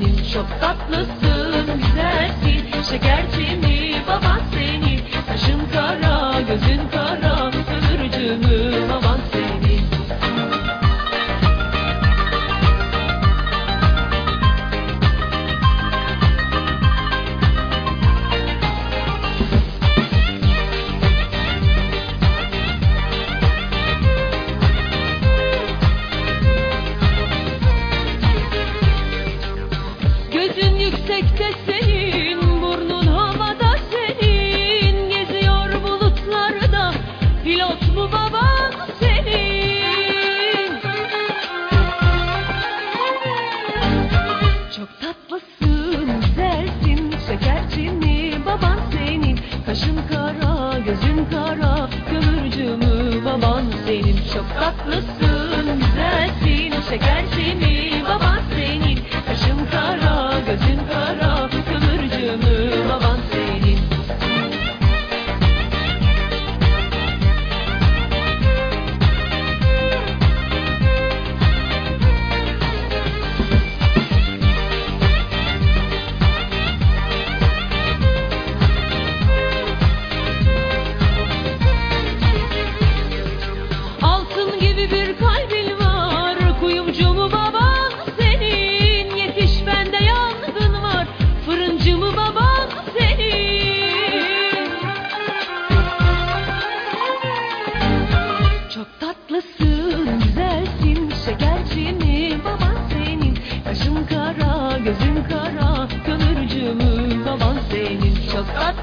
benim. Çok tatlısın güzelsin. Şekercimi baban seni. Saçın kara gözün kara sömürücümü Stop listening.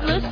listen.